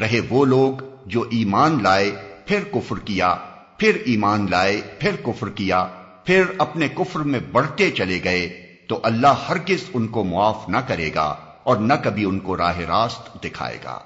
رہے وہ لوگ جو ایمان لائے، پھر کفر کیا، پھر ایمان لائے، پھر کفر کیا، پھر اپنے کفر میں بڑھتے چلے گئے۔ تو اللہ ہرگز ان کو معاف نہ کرے گا اور نہ کبھی ان کو راہ راست دکھائے گا۔